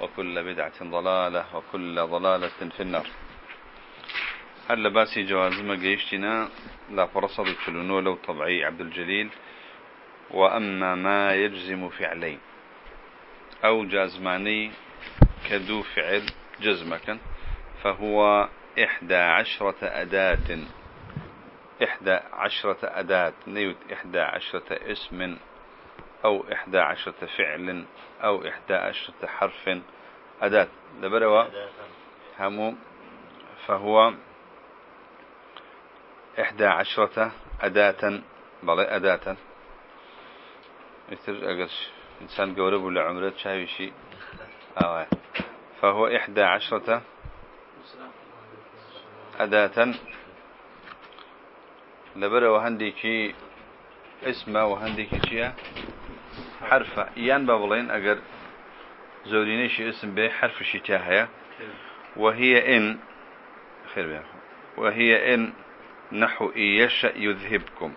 وكل بدعة ضلالة وكل ضلالة في النار. هل باسي جواز ما قيشتنا لا فرصة التلونو لو طبعي عبد الجليل. وأما ما يجزم فعلين أو جازماني كدو فعل جزمك فهو إحدى عشرة أداة إحدى عشرة أداة نيوت إحدى عشرة اسم أو إحدى عشرة فعل أو إحدى عشرة حرف. أداة. لبروا همو فهو إحدى عشرة أداة. بلي أداة. مثل أقرش إنسان قورب ولا عمره شاوي شيء آه. فهو إحدى عشرة أداة. لبروا هنديكي اسمه وهنديكي حرفة. يان بابلين أجر زورينيش اسم به حرف شتاهية وهي إن خير بيا. وهي إن نحو يشأ يذهبكم.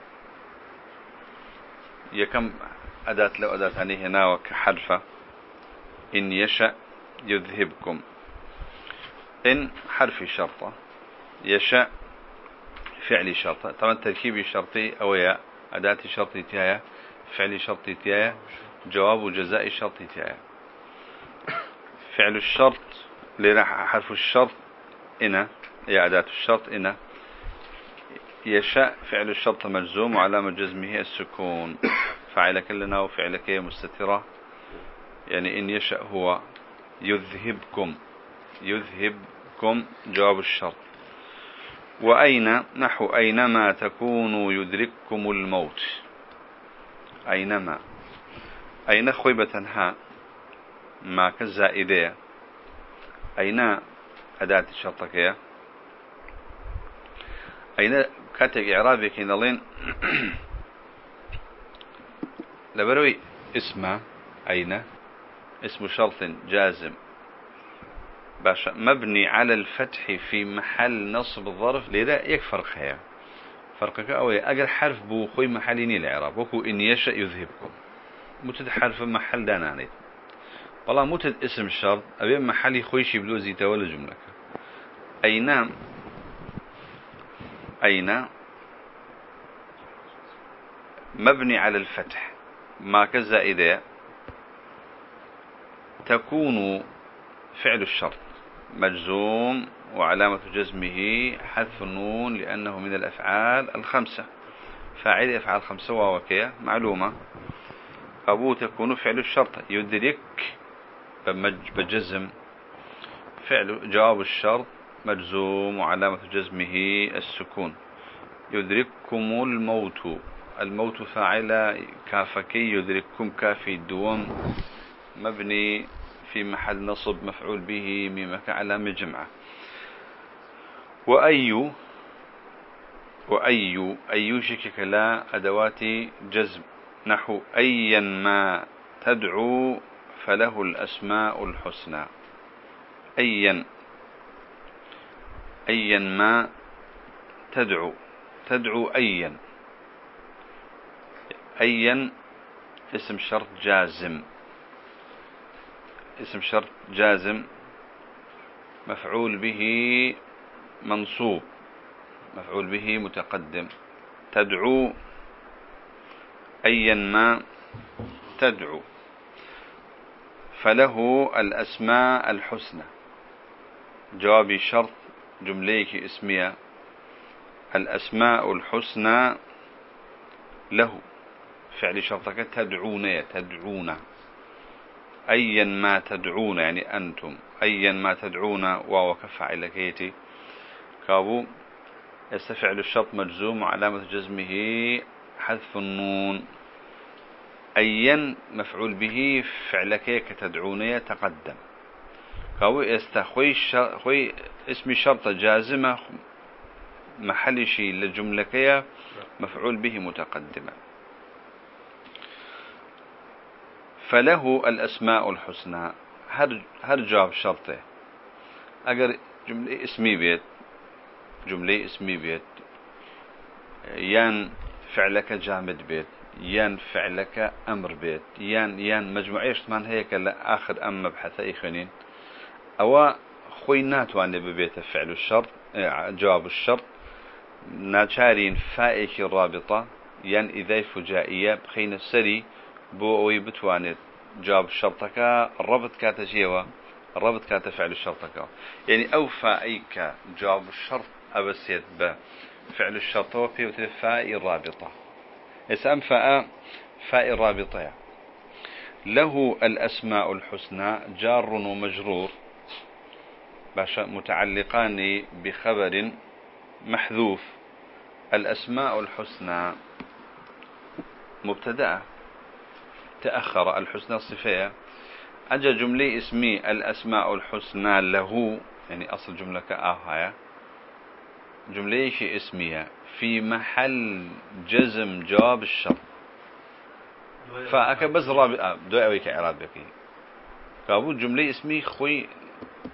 يكم أداة لو أداة هني هنا وكحرفة. إن يشأ يذهبكم. إن حرف شرطة يشأ فعل شرطة طبعا تركيبي شرطي أو يا أداة شرطي تيايا فعل شرطي تيايا جواب جزاء شرطي تيايا فعل الشرط حرف الشرط إنا هي أداة الشرط إنا يشاء فعل الشرط مجزوم وعلامة جزمه السكون. فعل كلنا وفعل كي مستترة. يعني إن يشاء هو يذهبكم. يذهبكم جواب الشرط. وأين؟ نحو أينما تكونوا يدرككم الموت. أينما. أين خيبة ها. ما كالزائدية أين أداة الشرطكية. أين كاتب إعرابي كينالين لبروي اسم أين اسم شرط جازم. باشا مبني على الفتح في محل نصب الظرف. لذا يك فرق هي فرقك أوي. أجر حرف بو خوي محليني الإعراب. وكو إن يشأ يذهبكم. متد حرف محل دانانيت. والله متد اسم الشرط أبي محلي خويشي بلوزي تولى جملك أين؟ أين؟ مبني على الفتح. ما كزائدة تكون فعل الشرط. مجزوم وعلامة جزمه حذف النون لأنه من الأفعال الخمسة. فاعل أفعال خمسة وهو معلومة. أبو تكون فعل الشرط. يدرك بجزم فعل جواب الشرط مجزوم وعلامة جزمه السكون. يدرككم الموت. الموت فاعل كافكي يدرككم كافي الدوم مبني في محل نصب مفعول به ميمك علامة جمعة. وأي وأي أي شكك لا أدوات جزم. نحو أيا ما تدعو فله الأسماء الحسنى. أيا أيا ما تدعو تدعو أيا. أيا اسم شرط جازم. اسم شرط جازم مفعول به منصوب مفعول به متقدم. تدعو أيا ما تدعو. فله الأسماء الحسنى. جواب شرط جمليك اسمية. الأسماء الحسنى له. فعل شرطك تدعون تدعون. أيا ما تدعون يعني أنتم. أيا ما تدعون واو كفعل كيتي كابو يستفعل الشرط مجزوم وعلامة جزمه حذف النون. أيا مفعول به فعلك كتدعوني تقدم. كاو إستا خوي شر... خوي اسم شرط جازمة محل شيء للجملة كيا مفعول به متقدما فله الأسماء الحسنى هر هر جواب شرطه. أجر جملة اسمي بيت جملة اسمي بيت يان فعلك جامد بيت. يان فعلك أمر بيت يان يان مجموعيش من هيك آخر أم مبحث أي خنين أو خوي ناتواني ببيت فعل الشرط جواب الشرط. ناچارين فائك الرابطة يان إذا فجائية بخين السري بو أوي بتوانت جواب الشرطك الربط كاتجيوه الربط كات فعل الشرطك يعني أو فائك جواب الشرط أبسيت بفعل الشرط وفي فاء الرابطة. اسم فاء فاء الرابطة له الأسماء الحسنى جار ومجرور باشا متعلقان بخبر محذوف. الأسماء الحسنى مبتدأ تأخر. الحسنى الصفية أجا جملة اسمي الأسماء الحسنى له يعني أصل جملة كآهاية جملة شيء اسمية؟ في محل جزم جواب الشرط فأكا بس رابط آه دو أويك إعراب بكي كابو جملة اسمي خوي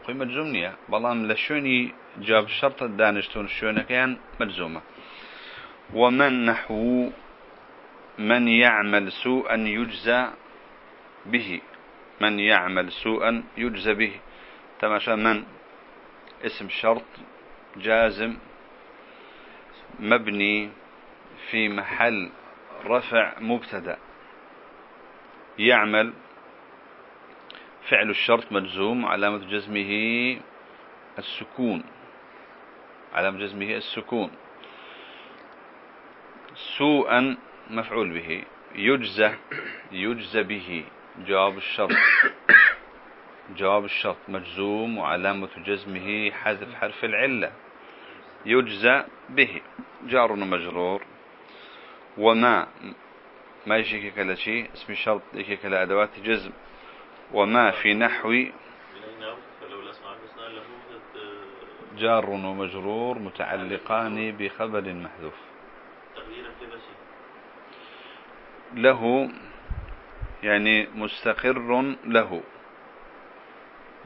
خوي مجزومنية بلام لشوني جواب الشرط الدانشتون شونك كان مجزومة. ومن نحو من يعمل سوءا يجزى به. من يعمل سوءا يجزى به. تماشى من. اسم شرط جازم. مبني في محل رفع مبتدأ. يعمل فعل الشرط مجزوم علامة جزمه السكون. علامة جزمه السكون. سوءا مفعول به. يجزى يجزى به. جواب الشرط. جواب الشرط مجزوم وعلامة جزمه حذف حرف العلة. يجزى به. جار ومجرور وما ما يجيك كلا شيء اسم الشرط يجيك كلا أدوات جزم. وما في نحو جار ومجرور متعلقان بخبر محذوف. له يعني مستقر له.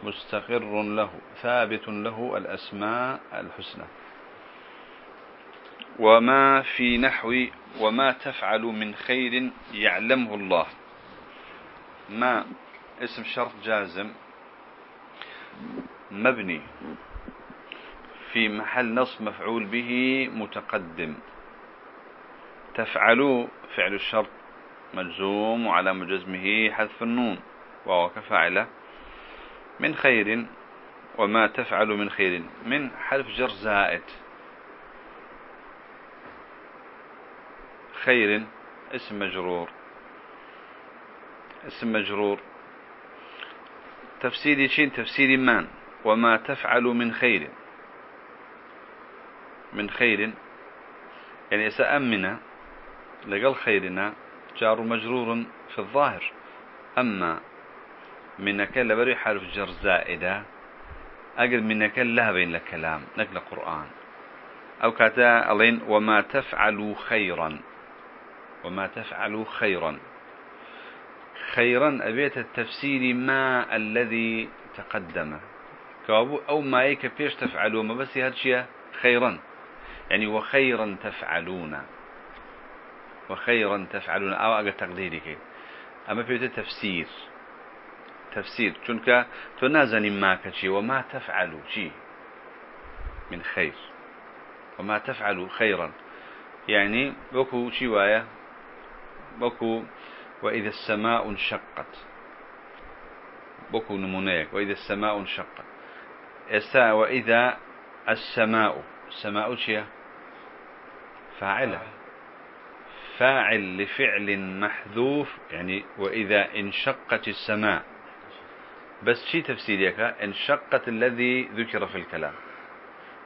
مستقر له ثابت له الأسماء الحسنى. وما في نحو وما تفعل من خير يعلمه الله. ما اسم شرط جازم. مبني في محل نصب مفعول به متقدم. تفعلوا فعل الشرط مجزوم وعلى مجزمه حذف النون وهو كفاعله. من خير وما تفعل من خير. من حرف جر زائد. خير اسم مجرور. اسم مجرور. تفسيري شين تفسيري من؟ وما تفعل من خير. من خير. يعني سأمنا لقل خيرنا جار مجرور في الظاهر. أما منك لبري حرف جر زائدة أقل منك لها بين الكلام نقل قرآن أو كاتا ألين وما تفعلوا خيرا. وما تفعلوا خيرا. خيرا أبيت التفسير ما الذي تقدم. أو ما يك بيش تفعلوا ما بس هالشيء خيرا. يعني وخيرا تفعلون. وخيرا تفعلون. أو أقل تقديرك. أما في تفسير تفسير. چونك تنازني ما كشي. وما تفعلوا شيء من خير. وما تفعلوا خيرا. يعني بكو شي وايا؟ بكو وإذا السماء انشقت. بكو نمونيك وإذا السماء انشقت. إسا وإذا السماء. السماء شيء؟ فاعلة. فاعل. لفعل محذوف يعني وإذا انشقت السماء. بس شي تفسيريك؟ انشقت الذي ذكر في الكلام.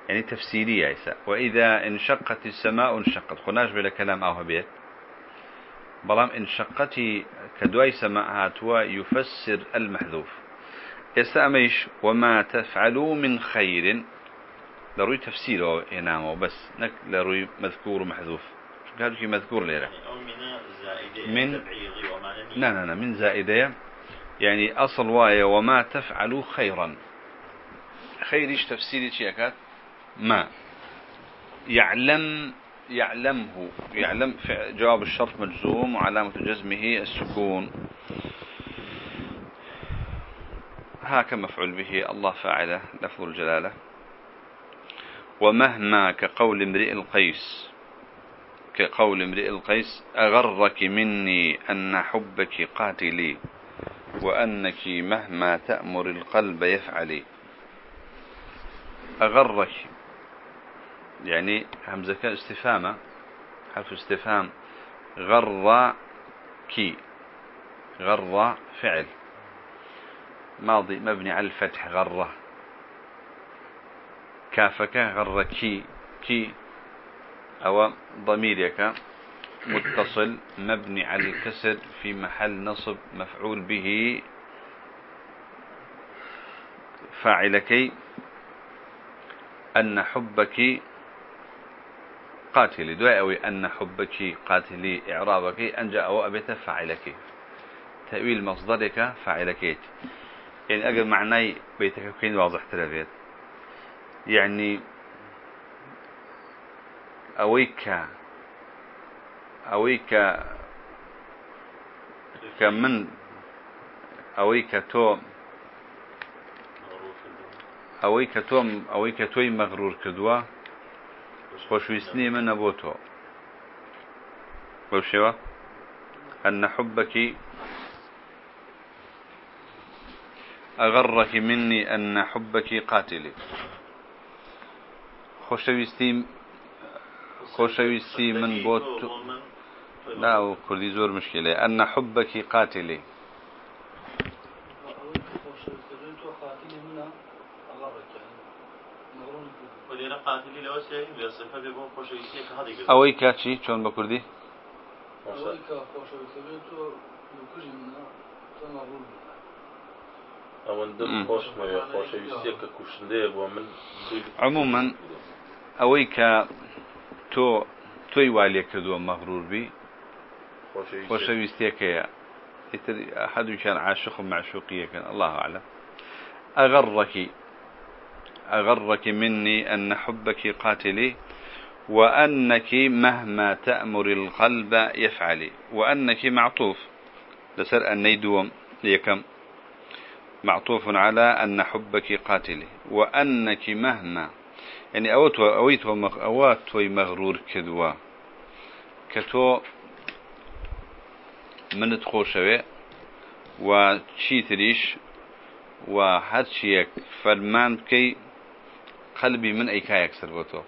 يعني تفسيرية عيسى وإذا انشقت السماء انشقت. خناش بلا كلام أو بيت. بلام انشقتي كدواي سماء هاتوا يفسر المحذوف. يستأميش وما تفعلوا من خير. لروي تفسيره هنا بس نك لروي مذكور ومحذوف قالوا شيء مذكور ليرة؟ يعني من لا لا لا من زائدة يعني أصل واية وما تفعلوا خيرا. خير إيش تفسيري شيء ما. يعلم يعلمه يعلم جواب الشرط مجزوم وعلامة جزمه السكون. هاك مفعول به الله فاعله لفظ الجلالة. ومهما كقول امرئ القيس كقول امرئ القيس أغرك مني أن حبك قاتلي وأنك مهما تأمر القلب يفعلي. أغرك يعني همزة استفهامة حرف استفهام غر كي غر فعل. ماضي مبني على الفتح غره كافك غر كي كي. أو ضميرك متصل مبني على الكسر في محل نصب مفعول به. فاعلك أن حبك قاتلي. دعوي أن حبك قاتلي إعرابك. أن جاء وأبت فاعلك تأويل مصدرك فاعلك يعني أقل معناي بيتك كين واضح تلفيت. يعني أويك أويك كمن أويك تو أويك تو أويك توي مغرور كدوا. خۆشویستنی من بەو شێوە أن حبك أغرك مني أن حبك قاتلي. خۆشەویستی من بۆ لا کوردی زۆر مشکلێ ئەنە حبەکی قاتلێ ئەوەی کاچی چۆن بە کوردی عموما ئەوەی کە تۆ تۆی والێ کردووە مەغرور بی خۆشەویستێکەیە حدوكان عاشق معشوقية الله أعلم أغرك أغرك مني أن حبك قاتلي وأنك مهما تأمر القلب يفعلي وأنك معطوف. لسر أن يدوم يكم معطوف على أن حبك قاتلي وأنك مهما يعني أوت أويت أوات مغرور كدوا. كتو من تخوشوي وشي تريش وهرشيك فرمان بكي قلبي من أي كايك سربوتو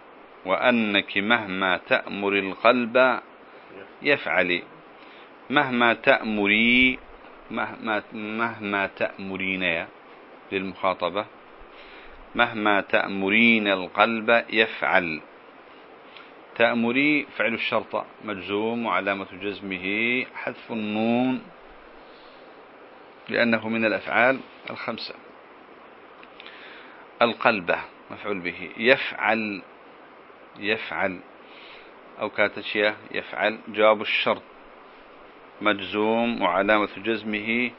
وأنك مهما تأمر القلب يفعلي. مهما تأمري مهما, مهما تأمرين للمخاطبة. مهما تأمرين القلب يفعل. تأمري فعل الشرط مجزوم وعلامة جزمه حذف النون لأنه من الأفعال الخمسة. القلب. مفعول به. يفعل يفعل. أو كاتشيا يفعل. جواب الشرط. مجزوم وعلامة جزمه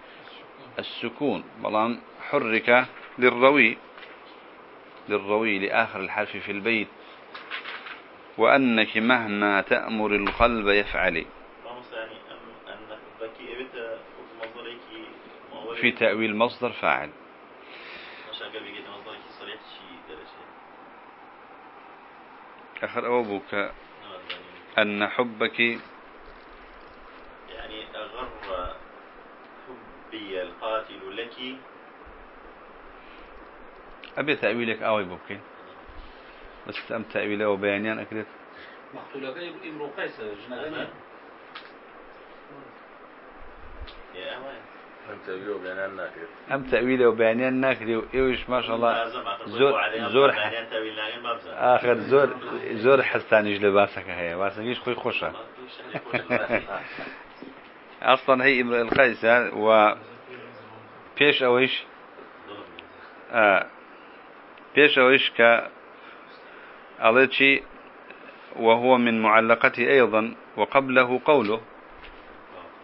السكون. بلان حرك للروي. للروي لآخر الحرف في البيت. وأنك مهما تأمر القلب يفعل. في تأويل مصدر فاعل. آخر أبوك. أن حبك يعني أغر حبي القاتل لك. أبي تأويلك أوي بوكين بس أم تأويله وبيانيان أكدت مقتولك إمرو قيس جنابين يا أمان أم تأويله وبيانيان ناكري إيش ما شاء الله. زور زور آخر زور زور حستانيش لباسك هي. باسنجيش خوي خوشة. أصلا هي إمرو القيس و بيش أويش آه. بيش أويش ك أليتشي وهو من معلقته أيضا وقبله قوله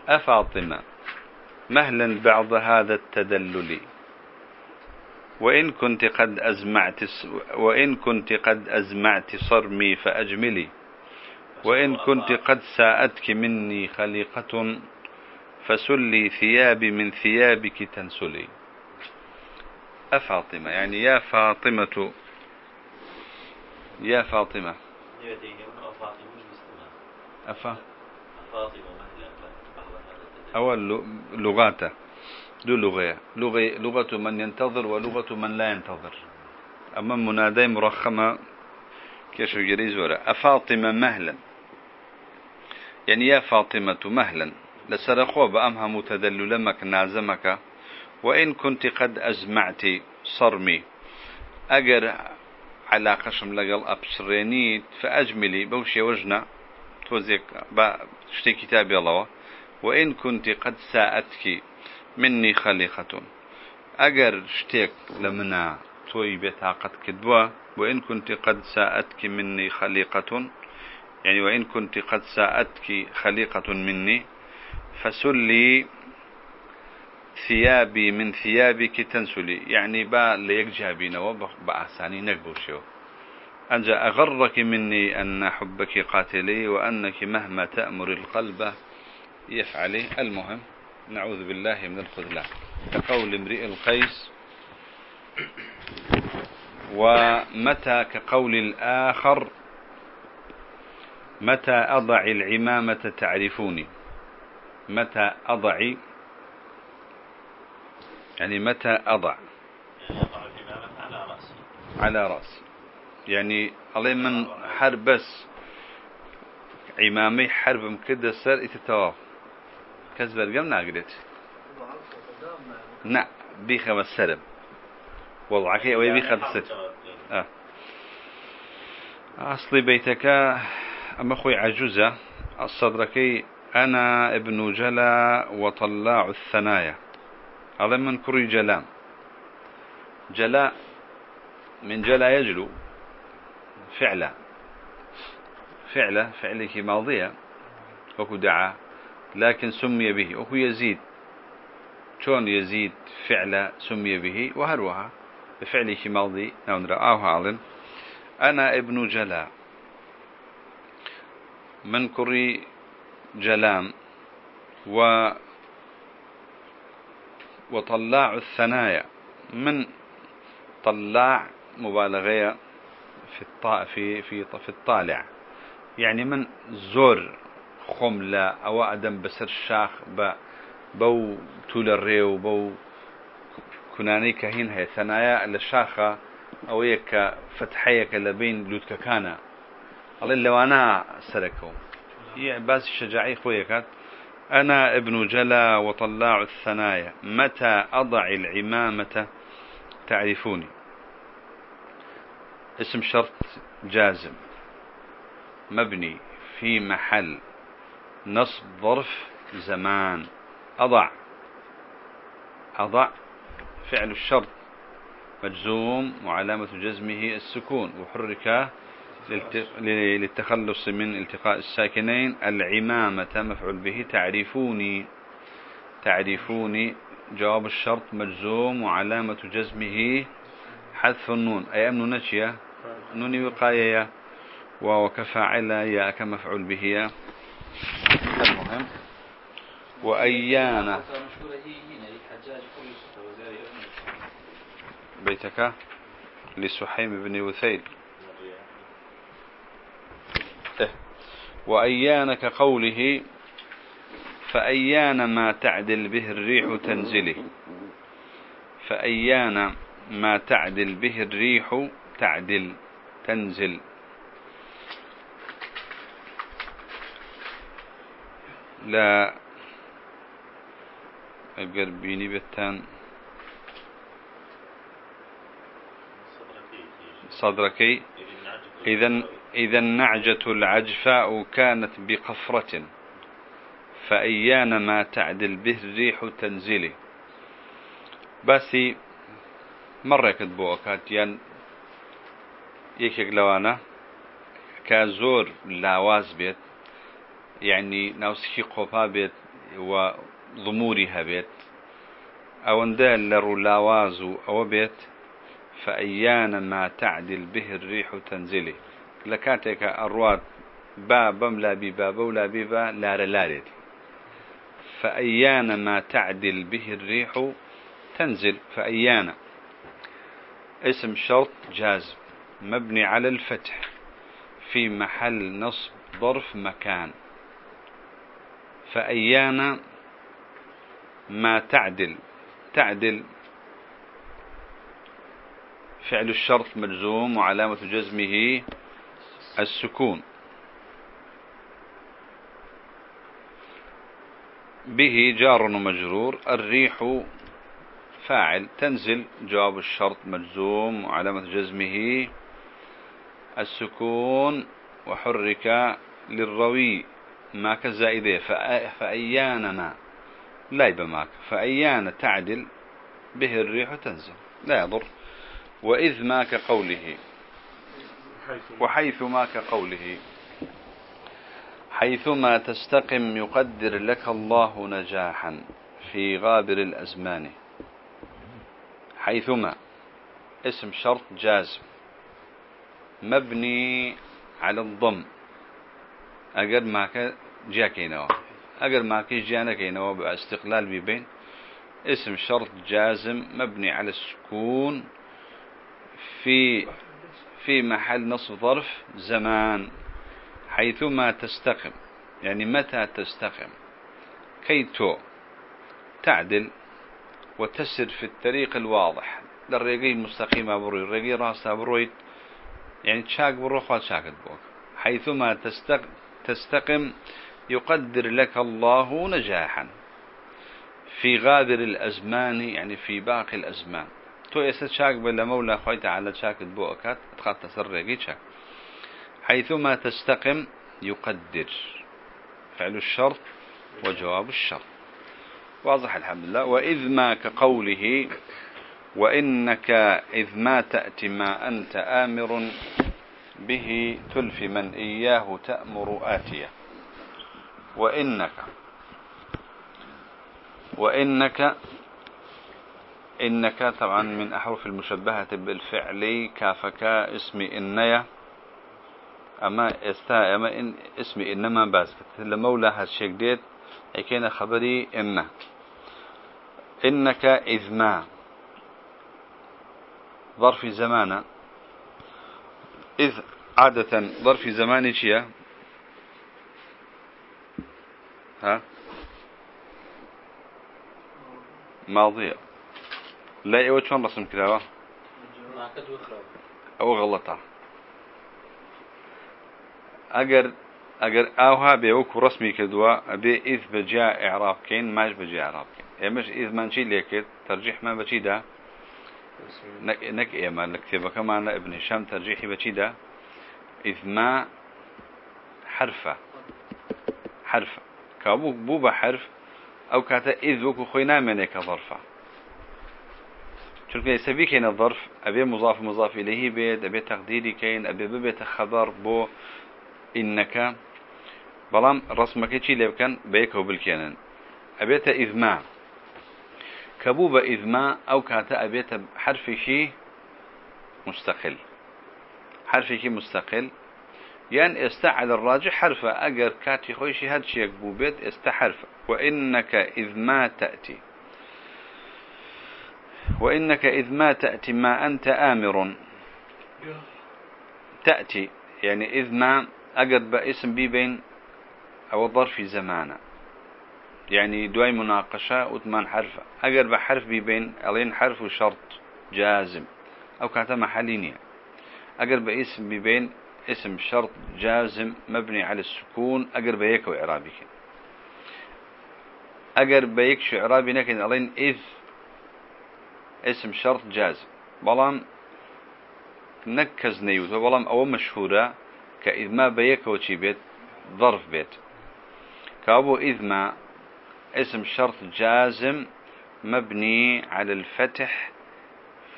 أفاطمة. مهلا بعض هذا التدلل وإن كنت قد أزمعت وإن كنت قد أزمعت صرمي فأجملي. وإن كنت قد ساءتك مني خليقة فسلي ثيابي من ثيابك تنسلي. أفاطمة يعني يا فاطمة يا فاطمة. أفا. أول لغاته دو لغة. لغة من ينتظر ولغة من لا ينتظر. أما منادي مرخمة كيشو جريز ولا أفاطمة مهلا. يعني يا فاطمة مهلا. لسرخوا بأمها متدللمك نازمك وإن كنت قد أزمعت صرمي. أجر على قشم لقل أبصريني فأجملي. بوشي وجنا. توزيك شتي كتابي الله. وإن كنت قد ساءتك مني خليقة. أجر شتيك لمنا توي بطاقة كدوة. وإن كنت قد ساءتك مني خليقة. يعني وإن كنت قد ساءتك خليقة مني فسلي ثيابي من ثيابك تنسلي. يعني با ليك جابين وبأحساني نقبو شو أنجا أغرك مني أن حبك قاتلي وأنك مهما تأمر القلب يفعلي المهم نعوذ بالله من الخذلان. كقول امرئ القيس ومتى كقول الآخر متى أضع العمامة تعرفوني؟ متى أضع؟ يعني متى أضع؟ على رأسي يعني الله من حربس عمامي حرب مكدة سر اتتواف كذب القم ناقدت نعم بيخ السرم وضعك أو بيخ السرم آه. أصلي بيتك أما أخوي عجوزة الصدركي أنا ابن جلا وطلاع الثنايا هذا من كري جلام جلاء من جلا يجلو فعلا فعله فعلك ماضية وكو دعا. لكن سمي به وكو يزيد. شون يزيد فعل سمي به؟ وهروها. بفعله ماضي نعم رآه عالم. أنا ابن جلا من كري جلام. و وطلاع الثنايا. من طلاع مبالغية في الطا في في في الطالع. يعني من زور. خملة أو أدم بسر شاخ ب بو طول الريو بو كناني كهين هي ثنايا للشاخة أو يك فتحيك لبين لوتك كان الله لو أنا سركو يعني باس الشجاعي خويكات أنا ابن جلا وطلاع الثنايا. متى أضع العمامة؟ تعرفوني. اسم شرط جازم. مبني في محل. نصب ظرف زمان. أضع. أضع فعل الشرط. مجزوم وعلامة جزمه السكون. وحرك للتخلص من التقاء الساكنين. العمامة مفعول به. تعرفوني. تعرفوني. جواب الشرط مجزوم وعلامة جزمه حذف النون. أي أمن نشية نون وقاية. وكفاعل يا. كمفعول به المهم. وأيانا. بيتك لسحيم بن وثيل. إيه. وأيان كقوله فأيان ما تعدل به الريح تنزله. فأيان ما تعدل به الريح تعدل تنزل. لا. بيني بتان صدركي إذا إذا النعجة العجفاء كانت بقفرة. فأيان ما تعدل به الريح تنزلي بۆ ئەکات یان یەکێک لەوانە کە زۆر لاواز بێت یعنی ناوسکی قۆپا بێت و ضموری هەبێت ئەوەندە لە ڕوو لاواز و ما تعدل به الريح تنزلي. أرواد با بم لا بيبا بولا بيبا لا لارد فأيان ما تعدل به الريح تنزل. فأيان اسم شرط جازم مبني على الفتح. في محل نصب ظرف مكان. فأيان ما تعدل. تعدل فعل الشرط مجزوم وعلامة جزمه السكون. به جار ومجرور. الريح فاعل. تنزل. جواب الشرط مجزوم وعلامة جزمه السكون. وحرك للروي. ماك الزائدة فأياننا لا يبقى ماك. فأيان تعدل به الريح تنزل. لا يضر. وإذ ما كقوله وحيث ما كقوله حيثما تستقم يقدر لك الله نجاحا في غابر الأزمان. حيثما اسم شرط جازم مبني على الضم. أجر ماك جاكينوا أجر ماك جانكينوا باستقلال ببين اسم شرط جازم مبني على السكون في في محل نصب ظرف زمان حيثما تستقم. يعني متى تستقم؟ كي تو تعدل وتسر في الطريق الواضح. للرقي مستقيمة بروي الرقي راسها بروي يعني تشاك برو خال شاكت بوك حيثما تستقم, تستقم يقدر لك الله نجاحا. في غابر الأزمان يعني في باقي الأزمان. تو ئێستا چاک بە لە مەولا خۆی تعالە چاکت بۆ ئەکات چاک حيثما تستقم يقدر. فعل الشرط وجواب الشرط. واضح الحمد لله. وإذ ما كقوله وإنك إذ ما تأتي ما أنت آمر به تلف من إياه تأمر آتية. وإنك وإنك إنك طبعا من أحرف المشبهة بالفعل كافك اسم إنيا أما إستا أما إن اسم إنما باز لمولا هالشيك ديت كان خبري إن. إنك إذ ما ظرف زمان. إذ عادة ظرف زمان شيا ها؟ ماضية. لا چۆن ڕسم کراوە ئەوە غەڵەتە ئەگەر ئەگەر ئاها بێ وەکو ڕسمی کردووە ئەبێ ئیز بەجیا عێرااب بکەین ماش بەجێ عێرااب بکەین ئێمەش ئیزمانچی لێکرد تەرجیحمان بەچیدا نەک ئێمە لە کتێبەکەمانە ئبنی شەم تەرجیحی بەچیدا ئیزما حرفە حرفە کابوو بوو بە حرف ئەو کاتە ئیز وەکو خۆی نامێنێکە ظرفە. چونکە ئێستا بیکەینە ظرف ئەبێ مضاف مضاف بێت ئەبێ تەقدیری کەین ئەبێ ببێتە خەبەر بۆ ئینەکە بەڵام ڕسمەکە چی لێ بکەن؟ بە یەکەوە بلکێنن. ئەبێتە ئیزما کە بوو بە ئیزما ئەو کاتە ئەبێتە حرفێکی مستقل حرفێکی مستقل يان ئێستا على الراجح حرفة. أجر كاتي خويشي هاد شيك بوبيت استا حرفة. وإنك إذ ما تأتي. وإنك إذ ما تأتي ما أنت آمر. تأتي. يعني إذ ما أقد باسم بي بين أو ظرف زمانة. يعني دواي مناقشة وثمان حرف أقد بحرف بي بين ألين حرف شرط جازم. أو كانت محلينية أقد باسم بي بين اسم شرط جازم مبني على السكون أقر بيك وإعرابك. أقر بيك شو إعرابي لكن ألين إذ اسم شرط جاز بلام نكز نيوت بلام أو مشهورة كإذ ما بيك وشي بيت ظرف بيت. كأبو إذ ما اسم شرط جازم مبني على الفتح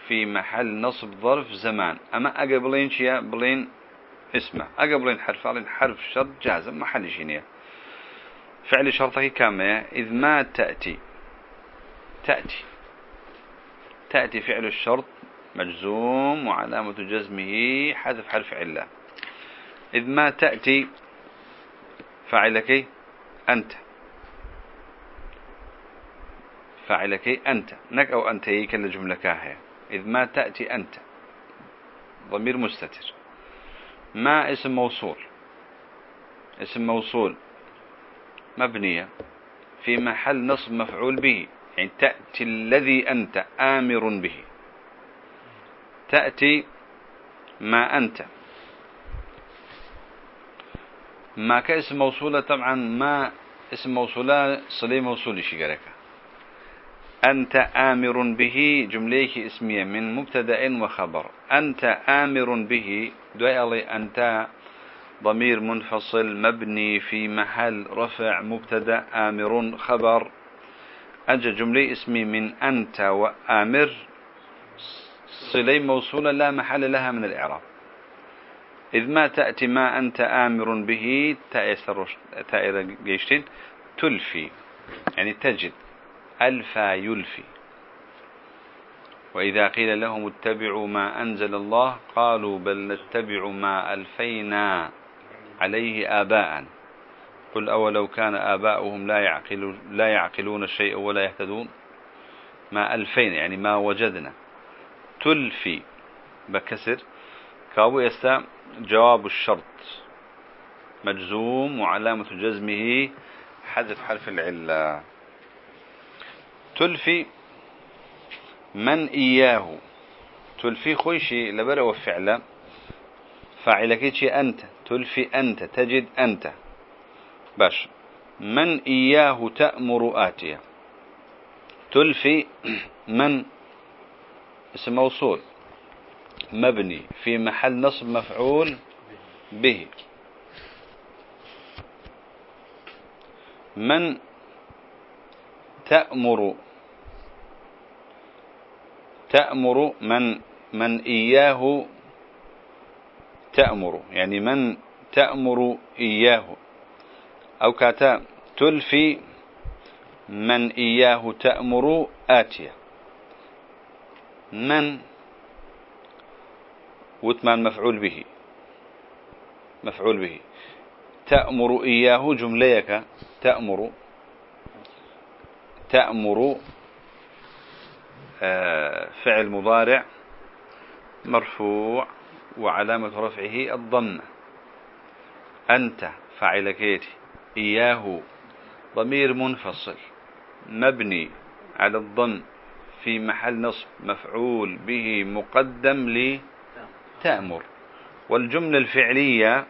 في محل نصب ظرف زمان. أما أقبلين شيء بلين اسمه أقبلين حرف حرف شرط جازم محل شينية فعل شرطه كامية إذ ما تأتي. تأتي. تأتي فعل الشرط مجزوم وعلامة جزمه حذف حرف علة. إذ ما تأتي فعلك أنت. فعلك أنت. نك أو أنت كل جملة كاهية إذ ما تأتي أنت. ضمير مستتر. ما اسم موصول؟ اسم موصول مبنية في محل نصب مفعول به يعني تأتي الذي أنت آمر به. تأتي ما أنت. ما كاسم موصولة طبعا ما اسم موصولة صلي موصول شجرك. أنت آمر به جمليك اسمية من مبتدأ وخبر. أنت آمر به دوالي أنت ضمير منفصل مبني في محل رفع مبتدأ آمر خبر. أجا جملة اسمي من أنت وآمر. صلي موصولة لا محل لها من الإعراب. إذ ما تأتي ما أنت آمر به تائر جيشتين تلفي يعني تجد. ألفا يلفي. وإذا قيل لهم اتبعوا ما أنزل الله قالوا بل نتبع ما ألفينا عليه آباء قل أولو كان آباؤهم لا يعقلون, لا يعقلون شيئا ولا يهتدون؟ ما ألفين يعني ما وجدنا. تلفي بكسر. كاو يستا جواب الشرط. مجزوم وعلامة جزمه حذف حرف العلة. تلفي من إياه. تلفي خويشي لبرا وفعلا. فاعلك شي أنت. تلفي أنت. تجد أنت. باش. من إياه تأمر آتية. تلفي من اسم موصول. مبني في محل نصب مفعول به. من تأمر تأمر من من إياه تأمر. يعني من تأمر إياه. أو كاتا تلفي من إياه تأمر آتية. من وثمان مفعول به. مفعول به. تأمر إياه جمليك. تأمر. تأمر فعل مضارع مرفوع وعلامة رفعه الضمة أنت فعل كيتي إياه ضمير منفصل مبني على الضم في محل نصب مفعول به مقدم لتأمر والجملة الفعلية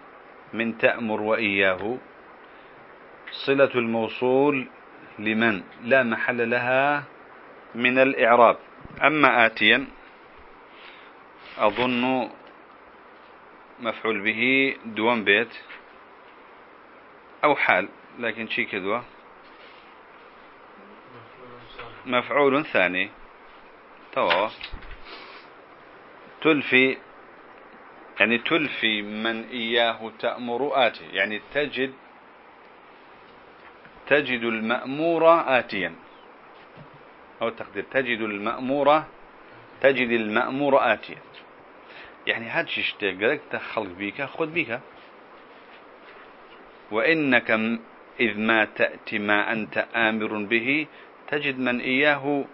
من تأمر وإياه. صلة الموصول لمن؟ لا محل لها من الإعراب. أما آتيا أظن مفعول به دوان بيت أو حال لكن شي كذوة. مفعول ثاني. توا. تلفي يعني تلفي من إياه تأمر آتي يعني تجد تجد المأمور آتيا. أو تقدير. تجد المأمور تجد المأمور آتيا يعني هاد شيء قالك تخلق بيك خذ بيك. وإنك إذ ما تأتي ما أنت آمر به تجد من إياه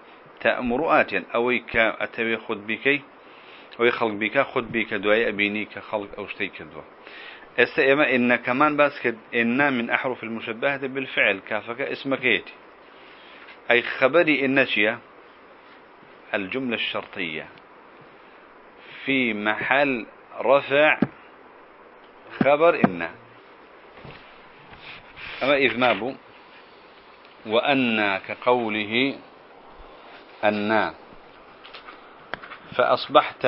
تأمر آتيا. أو أتوي خذ بك أو يخلق بك خذ بك دعاء أبينيك خلق أو شتي كدوا استئما إن كمان بس إن من أحرف المشبهة بالفعل كافك إسمك يتي أي خبري النشية الجملة الشرطية. في محل رفع خبر إن. أما إذناب وأن كقوله أن. فأصبحت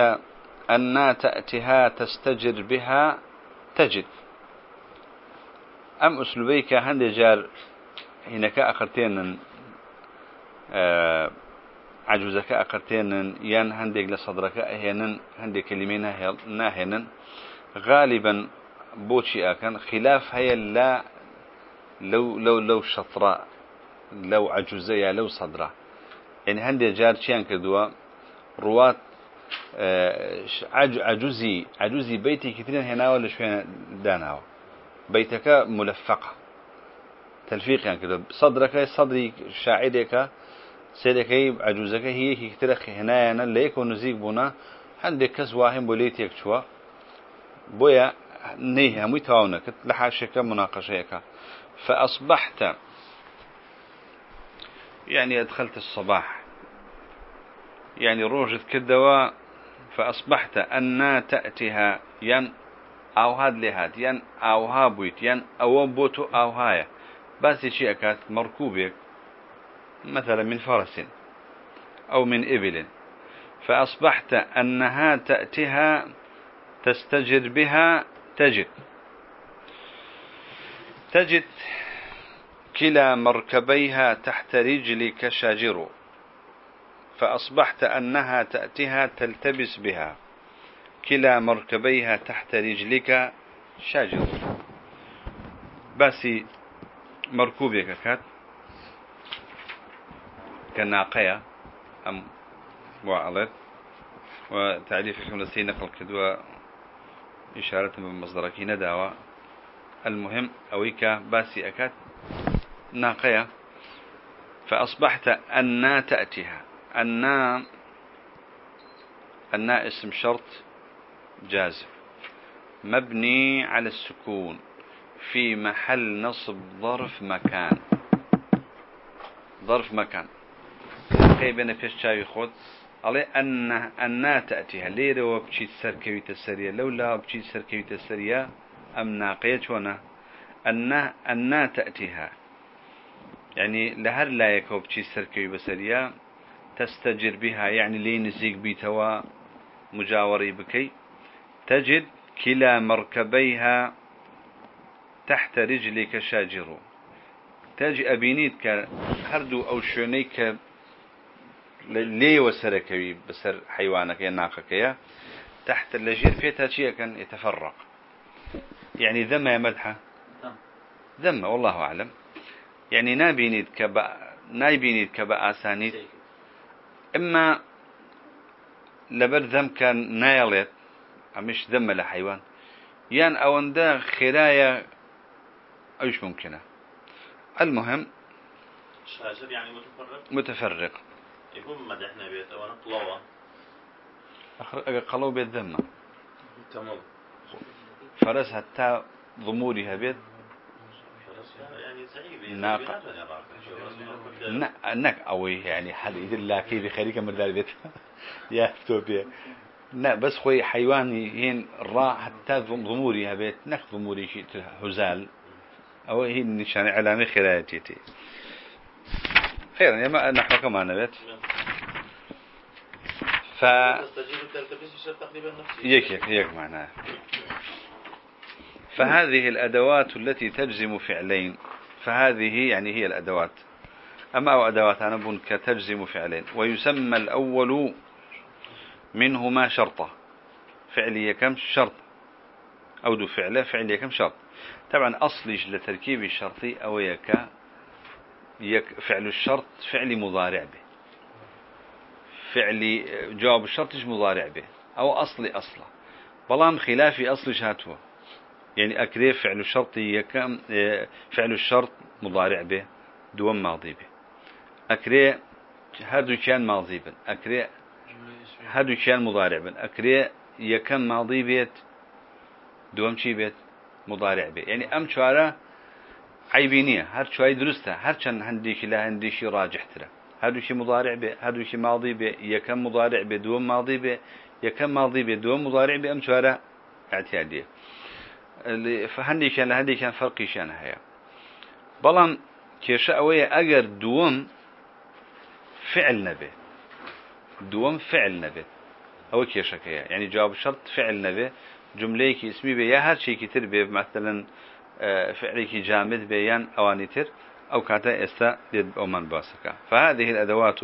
أن تأتها تستجر بها تجد. أم أسلوبيك هند جار هناك أخرتين آه عجوزك أقرتين يان هندق لصدرك أهينا هندق كلمين ناهينا غالبا بوشي أكن. خلاف هي لا لو لو لو شطرة لو عجوزية لو صدرة. يعني هندي جار شيان كدوا؟ روات آه، عجوزي عجوزي بيتي كثيرا هنا ولا شوية داناو؟ بيتك ملفقة. تلفيق شاعرك سيدك عجوزك هي كثيرا هنا أنا ليك ونزيق بنا عندك كز واهم بوليتيك شوى بويا نيه همي تاونك لحاشك مناقشيك فأصبحت يعني أدخلت الصباح. يعني روجت كدوا فأصبحت أن تأتيها ين أو هاد لهاد ين أو هابويت ين أو بوتو أو هايا بس شيء كانت مركوبك مثلا من فرس أو من إبل فأصبحت أنها تأتيها تستجر بها تجد. تجد كلا مركبيها تحت رجلك شاجر فأصبحت أنها تأتيها تلتبس بها كلا مركبيها تحت رجلك شاجر. بس مركوبك كات. كناقية أم وعلت وتعريفكم لسي نقل كدوة إشارة بمصدرك. نداوة المهم أويك باسي أكات ناقية. فأصبحت أنا تأتيها. أنا أنا اسم شرط جازم مبني على السكون. في محل نصب ظرف مكان. ظرف مكان. بين فيش شاوي خود علي أن أن تأتيها. ليرة وبشي سركوي تسرية؟ لولا بشي سركوي تسرية أم ناقية شونا؟ أن أن تأتيها. يعني لهر لا يكوب بشي سركوي بسرية تستجر بها. يعني لي نزيق بيتوا مجاوري بكي. تجد كلا مركبيها تحت رجلك شاجر. تاجي أبينيت هردو أو شونيك لي وسركوي بسر حيوانك يا ناقك يا. تحت اللجير فيها شيء كان يتفرق. يعني ذم يا مدحة؟ ذم والله أعلم. يعني نابينيت كبأ نايبينيت كبأ آسانيت إما لبر ذم كان نايلت مش ذم لحيوان. يان أوندا خلايا أيش ممكنة؟ المهم يعني متفرق؟ متفرق. يقول مدحنا بيت أو قلوة أخر قلو بيت ذمة تمام. فرس حتى ضمورها بيت. يعني سعيد ناقة. نك أوي يعني حد كيف بخيرك مردار بيت يا فتوبيا لا بس خوي حيواني هين را حتى ضموري هبيت نك ضموري شيء هزال. أو هي نشان علامة خيراتي. خيرا يا نحو كمان بيت ف يك يك يك معناها فهذه الأدوات التي تجزم فعلين. فهذه يعني هي الأدوات. أما أو أدوات أنا بن كتجزم فعلين. ويسمى الأول منهما شرطة فعلية كم؟ شرط. أو دو فعلة فعلية كم؟ شرط. طبعا أصلش لتركيب الشرطي أو يك يك فعل الشرط فعل مضارع به. فعل جواب الشرط مضارع به؟ أو أصلي أصلا. بلام خلافي أصل شاتوه يعني أكري فعل الشرط يكم فعل الشرط مضارع به دوم ماضي به. أكري هادو كان ماضي به أكري هادو كان مضارع به أكري يكم ماضي بيت دوم شي بيت؟ مضارع به. يعني أم عيبينية. هر شوي درسته هر كان هنديش لا هنديش راجح ترى. شي مضارع به شي ماضي به يكم مضارع به دوم ماضي به يكم ماضي به دوم مضارع به أم شوارا اعتيادية. فهندي كان لهندي كان فرقي كان هيا. بلان كيشا اويا اگر دوم فعل نبي. دوم فعل نبي. أو كيشا كيا. يعني جواب الشرط فعل نبي. جمليك اسمي بي يا هر شيء كتير بي مثلا فعليك جامد بيان أواني تر أو كاتا إستا يد أو من باسكا. فهذه الأدوات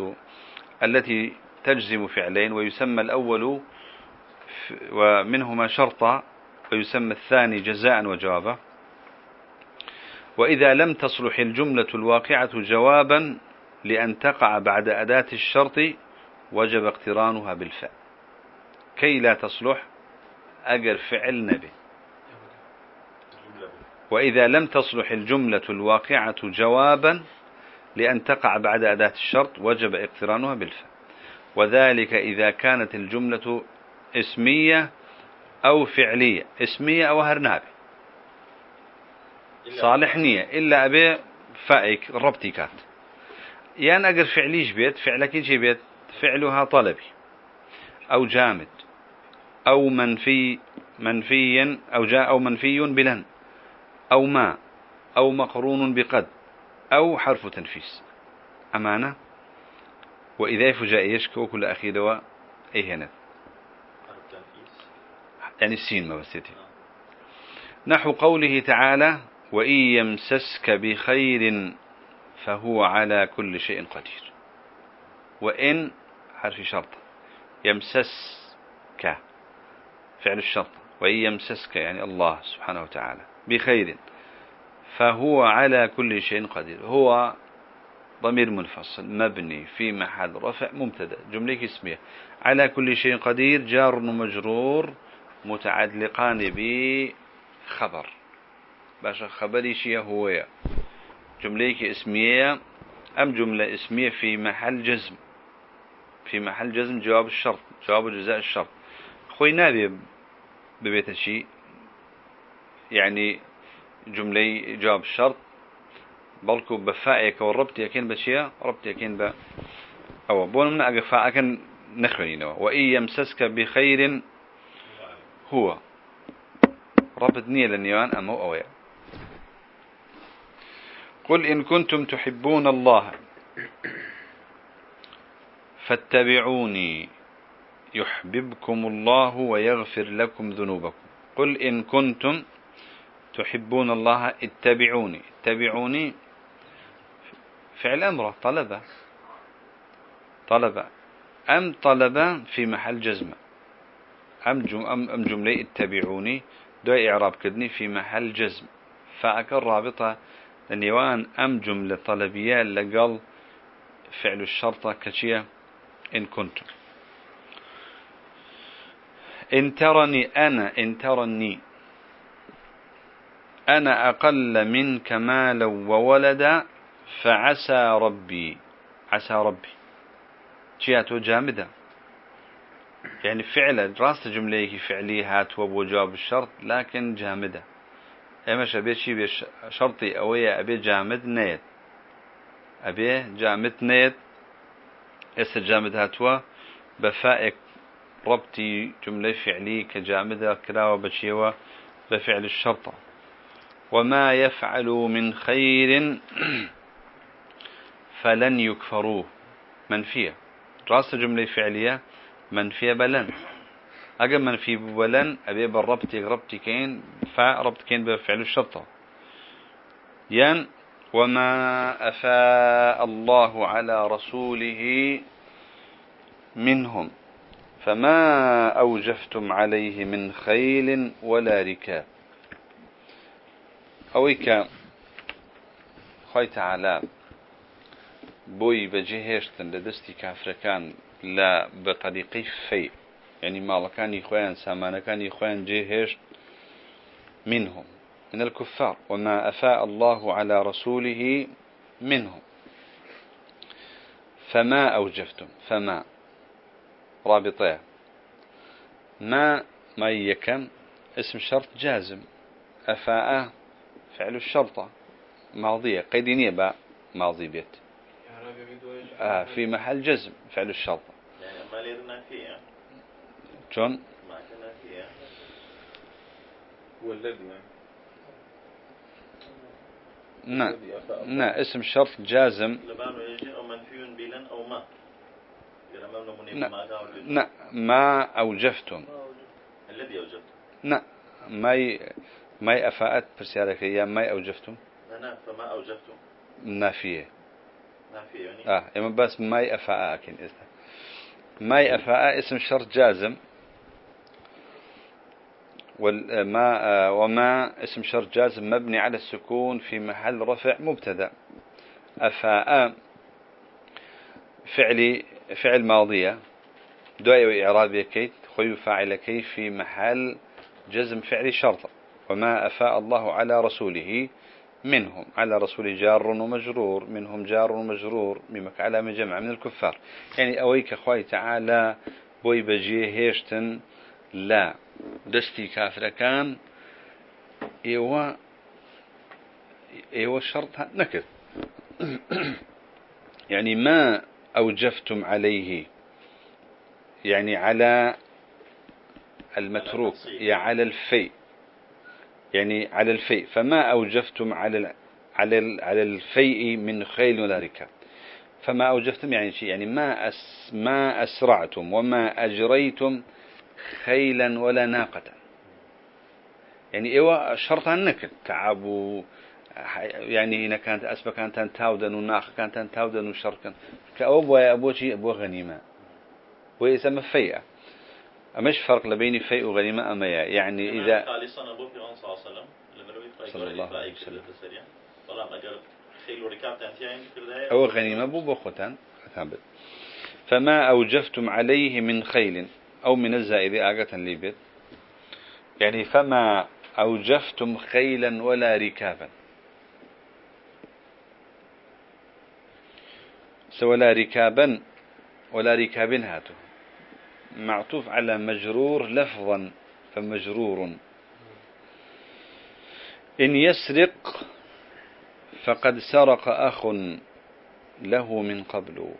التي تجزم فعلين ويسمى الأول ومنهما شرطا ويسمى الثاني جزاء وجوابا. وإذا لم تصلح الجملة الواقعة جوابا لأن تقع بعد أداة الشرط وجب اقترانها بالفعل. كي لا تصلح أجر فعل نبي. وإذا لم تصلح الجملة الواقعة جوابا لأن تقع بعد أداة الشرط وجب اقترانها بالفعل. وذلك إذا كانت الجملة اسمية أو فعلية اسمية أو هرنابي. صالح نية. إلا أبي فائك ربطي كات يعني أقر فعليش بيت؟ فعلك يجي بيت؟ فعلها طلبي. أو جامد. أو منفي منفيا أو جاء أو منفي بلن. أو ما أو مقرون بقد أو حرف تنفيس. أمانة؟ وإذا فجاء يشكو كل أخي دواء أي هنا؟ يعني السين ما بسيتي. نحو قوله تعالى وإن يمسسك بخير فهو على كل شيء قدير. وإن حرف شرط. يمسسك فعل الشرط. وإن يمسسك يعني الله سبحانه وتعالى. بخير. فهو على كل شيء قدير. هو ضمير منفصل مبني في محل رفع مبتدا جملة اسمية. على كل شيء قدير جار ومجرور متعلقان بخبر. باشا خبري شيء هو. جملة اسمية. أم جملة اسمية في محل جزم. في محل جزم جواب الشرط جواب جزاء الشرط. خوي نابي ببيت الشيء يعني جملة جواب الشرط. بلكو بفائك والربط يكين بشيء ربط يكين ب أو بون من أقفاء أكن نخوني وإن يمسسك بخير هو. ربط نية للنيوان أم هو أويا قل إن كنتم تحبون الله فاتبعوني يحببكم الله ويغفر لكم ذنوبكم. قل إن كنتم تحبون الله اتبعوني. اتبعوني فعل أمره طلب. طلب. أم طلب في محل جزمة أم, أم جملة اتبعوني دو إعراب كدني في محل جزم. فأكر رابطة النيوان أم جملة طلبية لقل فعل الشرطة كشية إن كنتم. إن ترني أنا إن ترني. أنا أقل منك مالا وولدا فعسى ربي عسى ربي. جهته جامدة. يعني فعلا راس جملة فعلي هات وابو جواب الشرط لكن جامدة. ايمش ابي شي شرطي اوية أبي جامد نيت. أبي جامد نيت. اس جامد هاتوا بفائك ربطي جملة فعلي كجامدة كراوة بشيوة بفعل الشرطة. وما يفعل من خير فلن يكفروه. منفية. راس جملة فعلية. منفية بلن. أجل منفي بلن. أبي بالربط ربط كين. فربط كين بفعل الشرطة ين وما أفاء الله على رسوله منهم. فما أوجفتم عليه من خيل ولا ركاب. أويك خوي تعالى بوي بجهشتن لدستي كافركان لا بطريقي في يعني مالكان يخوان سامانكان يخوان جهشت منهم من الكفار وما أفاء الله على رسوله منهم. فما أوجفتم؟ فما. رابطة. ما ما يكن اسم شرط جازم. أفاء فعل الشرطة ماضية قيدينية باء ماضي بيت. آه في محل جزم فعل الشرطة يعني ما ليرنا فيها شون؟ نعم. نعم اسم شرط جازم. نعم. نعم ما أوجفتم. الذي أوجبت نعم ما ي... ما أفاءت برسيارك هي ما أوجفتم؟ أنا فما أوجبتم نافية. نافية يعني؟ آه إما بس ما أفاء أكين إذا ماي أفاء اسم شرط جازم. والما وما اسم شرط جازم مبني على السكون في محل رفع مبتدأ. أفاء فعلي فعل ماضية. دعاء وإعراب كيت خي فاعل كيف في محل جزم فعل شرط. وما أفاء الله على رسوله منهم. على رسول جار ومجرور منهم جار ومجرور ممك على من جمع من الكفار. يعني أويك أخوي تعالى بوي بجيه هيشتن لا. دستي كافر كان إيوا إيوا الشرط نكر يعني ما أوجفتم عليه يعني على المتروك يعني على الفي يعني على الفيء. فما أوجفتم على على على الفيء من خيل ولا ركاب. فما أوجفتم يعني شيء. يعني ما أس ما أسرعتم وما أجريتم خيلا ولا ناقة. يعني إيوا شرط النكل تعبوا. يعني هنا كانت أسبة كانت تاودا وناقة كانت تاودا وشركا كأبو يا أبو شيء أبو غنيمة. ويسمى فيئة. أمش فرق لبين فيء وغنيمة أما يعني إذا صلى الله عليه وسلم. أو غنيمة بو بخوتان ثابت. فما أوجفتم عليه من خيل أو من الزائد آقة ليبت يعني فما أوجفتم خيلا ولا ركابا؟ سوى لا ركابا ولا ركاب هاتوا. معطوف على مجرور لفظا فمجرور. إن يسرق فقد سرق أخ له من قبل.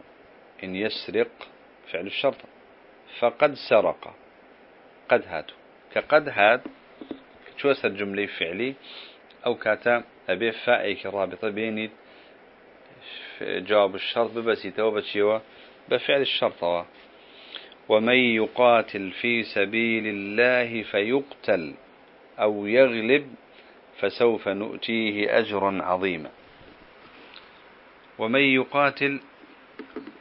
إن يسرق فعل الشرط. فقد سرق. قد هات. كقد هات شو الجملة فعلي؟ أو كاتا أبي فائك رابطة بيني. جواب الشرط ببسيطة وبتشيوه بفعل الشرط. ومن يقاتل في سبيل الله فيقتل أو يغلب فسوف نؤتيه أجرا عظيما. ومن يقاتل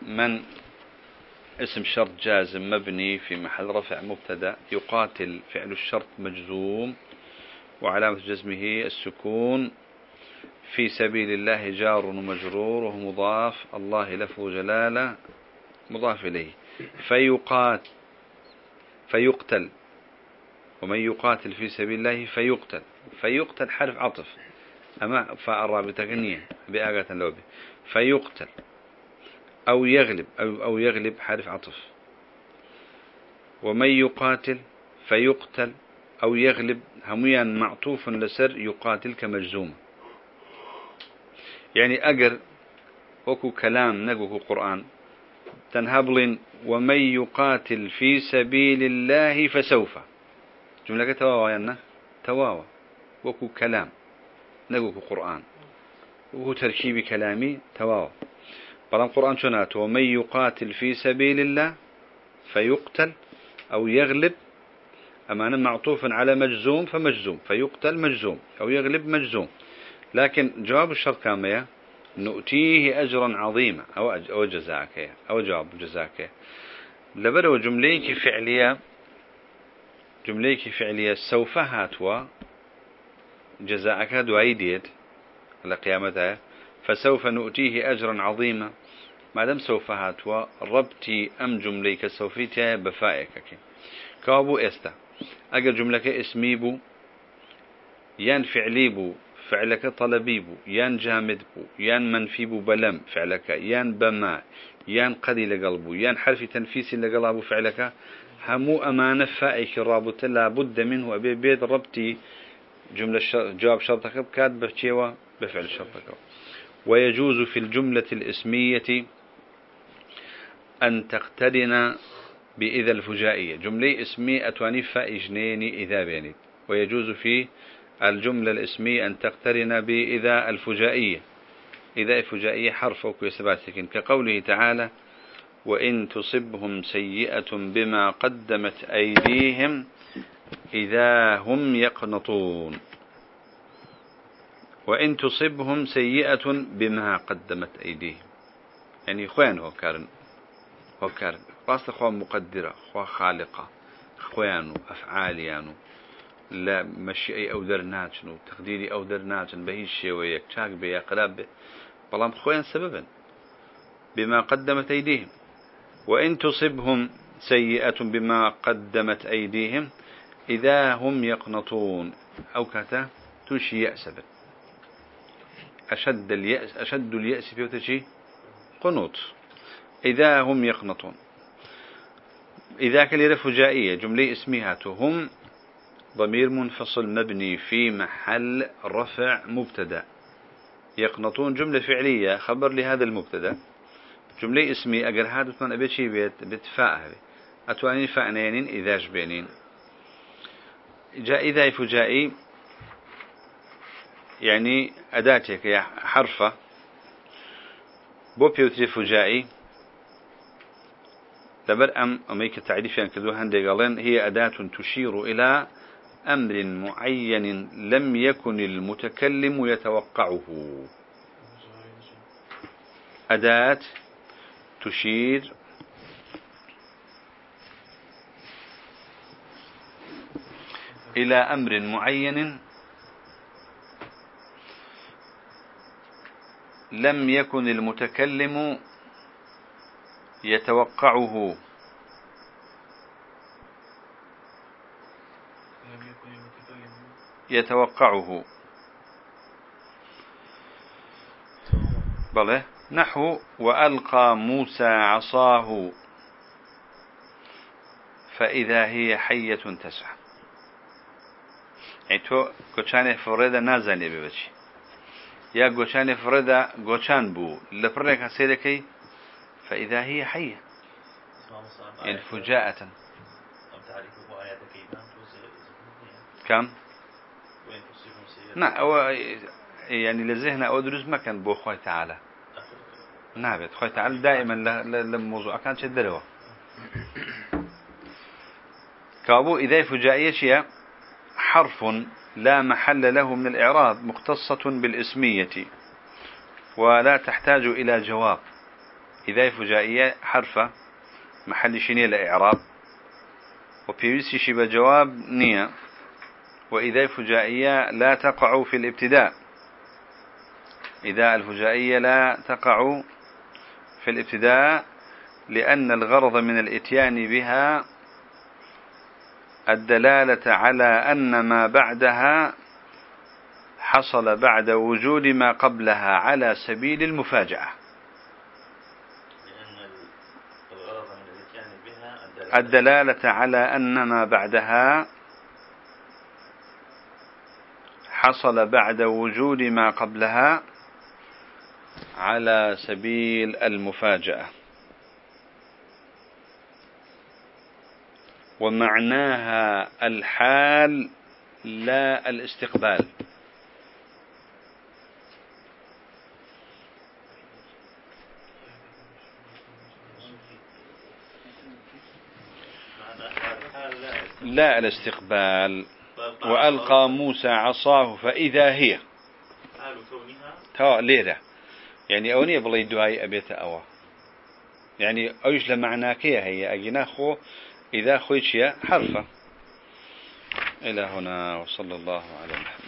من اسم شرط جازم مبني في محل رفع مبتدأ يقاتل فعل الشرط مجزوم وعلامة جزمه السكون. في سبيل الله جار ومجرور وهو مضاف الله لفظ جلالة مضاف إليه. فيقات فيقتل. ومن يقاتل في سبيل الله فيقتل. فيقتل حرف عطف. أما فالرابطة غنية بآقة اللوبة فيقتل أو يغلب أو, يغلب حرف عطف. ومن يقاتل فيقتل أو يغلب. هميا معطوف لسر يقاتل كمجزوم. يعني أجر وكو كلام نقوكو قرآن. تنهبل ومن يقاتل في سبيل الله فسوف. جملة تواوى يعني تواوى. وكو كلام. نقوكو قرآن. وهو تركيب كلامي تواوى. بلان قرآن شنات ومن يقاتل في سبيل الله فيقتل أو يغلب. أمانا معطوف على مجزوم فمجزوم. فيقتل مجزوم أو يغلب مجزوم. لكن جواب الشرط كامية نؤتيه أجرا عظيما أو, جزاك أو جواب جزاك لبرو جمليك فعلية جمليك فعلية سوف هاتوا جزاءك دعي ديت لقيامتها فسوف نؤتيه أجرا عظيما. ما دام سوف هاتوا ربتي أم جمليك سوفيتها بفائك كابو إستا. أجر جملك اسمي بو يان فعلي بو فعلك طلبي بو يان جامد بو يان منفي بو بلم فعلك يان بما يان قدي لقلبو يان حرف تنفيسي لقلبو فعلك همو أمانة فائك رابط لابد منه أبي بيت ربتي. جملة جواب شرطك بكات بفتيوة بفعل شرطك. ويجوز في الجملة الإسمية أن تقترن بإذا الفجائية. جملة إسمية أتواني فائجنيني إذا بيني. ويجوز في الجملة الاسمية أن تقترن بإذا الفجائية. إذا الفجائية حرف سكن كقوله تعالى وإن تصبهم سيئة بما قدمت أيديهم إذا هم يقنطون. وإن تصبهم سيئة بما قدمت أيديهم. يعني خوان هو كارن. هو كارن. راست خوا مقدرة خوا خالقة خوانو أفعاليانو. لا مشي أو درناتن تقديري أو درناتن بهي الشيوية شاك بيا قراب بي بلام خوان سببا بما قدمت أيديهم. وإن تصبهم سيئة بما قدمت أيديهم إذا هم يقنطون. أو كتا تشي يأسبا أشد اليأس أشد اليأس في وتشي قنوط. إذا هم يقنطون. إذا كان فجائية جملة اسمها هم ضمير منفصل مبني في محل رفع مبتدأ. يقنطون جملة فعلية خبر لهذا المبتدأ. جملة اسمي أجر هذا من أبي شيء بيت بتفاء أتوانين فعنين إذا جبينين. جاء إذا فجائي يعني أداتك يا حرفة. بو بيوتري فجائي لبر أم أميك تعريف يعني كذو هندي قالين هي أداة تشير إلى أمر معين لم يكن المتكلم يتوقعه. أداة تشير. إلى أمر معين لم يكن المتكلم يتوقعه. يتوقعه. بله نحو وألقى موسى عصاه. فإذا هي حية تسعى يعني تو قوشان فريدة نازاني ببچي. يا قوشان فريدة قوشان بو. لفرنك هسيركي فإذا هي حية. يعني فجاءة. كم؟ نعم هو يعني لذهن أو دروز كان بو خوي تعالى نعم خوي تعالى دائما للموضوع كان شدروا كابو إذا فجائية حرف لا محل له من الإعراب مختصة بالإسمية ولا تحتاج إلى جواب. إذا فجائية حرفة محل شنية لإعراب وبيوسي شبه جواب نية وإذا الفجائية لا تقع في الابتداء. إذا الفجائية لا تقع في الابتداء لأن الغرض من الإتيان بها الدلالة على أن ما بعدها حصل بعد وجود ما قبلها على سبيل المفاجأة. الدلالة على أن ما بعدها حصل بعد وجود ما قبلها على سبيل المفاجأة. ومعناها الحال لا الاستقبال. لا الاستقبال. وألقى موسى عصاه فإذا هي. تا ليرة. يعني أوني بلي دعاء أبيت أوا. يعني أيش لمعناك هي. أجينا خو إذا خويتش حرفة. إلى هنا وصلى الله على محمد.